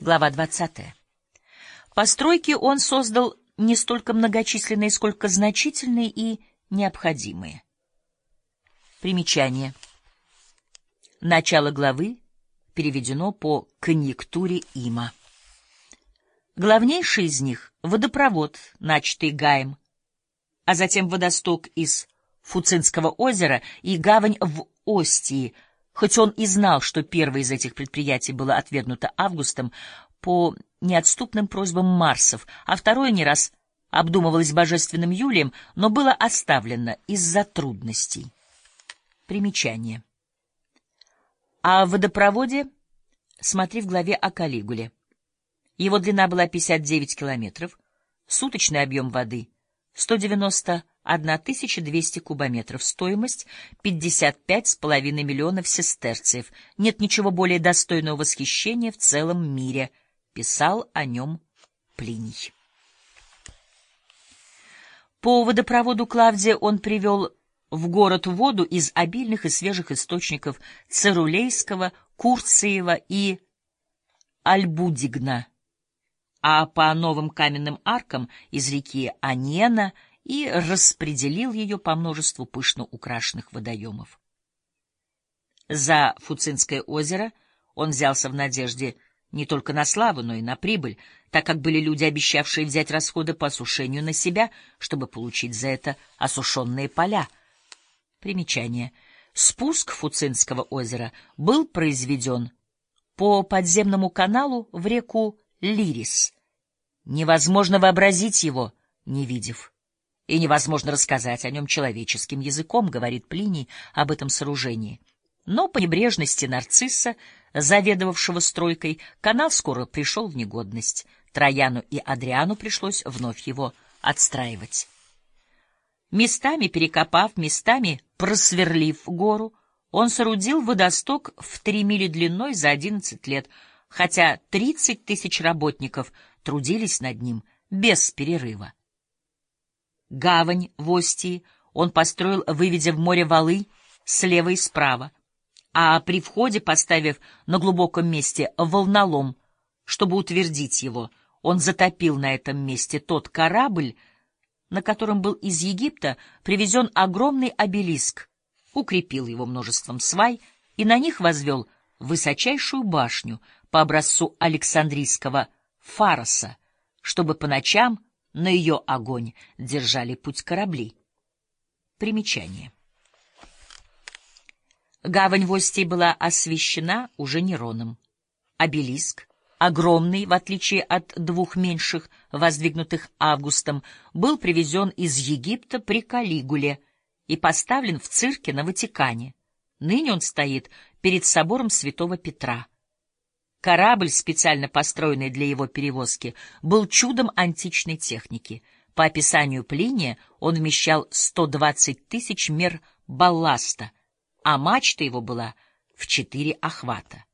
Глава 20. Постройки он создал не столько многочисленные, сколько значительные и необходимые. Примечание. Начало главы переведено по конъюнктуре има. Главнейший из них — водопровод, начатый Гаем, а затем водосток из Фуцинского озера и гавань в Остии, хоть он и знал, что первое из этих предприятий было отвергнуто Августом по неотступным просьбам Марсов, а второе не раз обдумывалось божественным Юлием, но было оставлено из-за трудностей. Примечание. О водопроводе смотри в главе о Калигуле. Его длина была 59 километров, суточный объем воды — 191 200 кубометров, стоимость — 55,5 миллионов сестерцев. Нет ничего более достойного восхищения в целом мире, писал о нем Плиний. По водопроводу Клавдия он привел в город воду из обильных и свежих источников Церулейского, Курциева и Альбудигна, а по новым каменным аркам из реки Анена и распределил ее по множеству пышно украшенных водоемов. За Фуцинское озеро он взялся в надежде не только на славу, но и на прибыль, так как были люди, обещавшие взять расходы по осушению на себя, чтобы получить за это осушенные поля. Примечание. Спуск Фуцинского озера был произведен по подземному каналу в реку Лирис. Невозможно вообразить его, не видев. И невозможно рассказать о нем человеческим языком, говорит Плиний об этом сооружении. Но по небрежности нарцисса, заведовавшего стройкой, канал скоро пришел в негодность. Трояну и Адриану пришлось вновь его отстраивать. Местами перекопав, местами просверлив гору, он соорудил водосток в три мили длиной за одиннадцать лет, хотя тридцать тысяч работников трудились над ним без перерыва. Гавань в Остии. Он построил, выведя в море валы слева и справа, а при входе поставив на глубоком месте волнолом, чтобы утвердить его, он затопил на этом месте тот корабль, на котором был из Египта привезен огромный обелиск, укрепил его множеством свай и на них возвел высочайшую башню по образцу Александрийского фароса, чтобы по ночам на ее огонь держали путь корабли. Примечание. Гавань в Остии была освещена уже Нероном. Обелиск, огромный, в отличие от двух меньших, воздвигнутых Августом, был привезен из Египта при Калигуле и поставлен в цирке на Ватикане. Ныне он стоит перед собором святого Петра. Корабль, специально построенный для его перевозки, был чудом античной техники. По описанию Плиния он вмещал 120 тысяч мер балласта — а мачта его была в четыре охвата.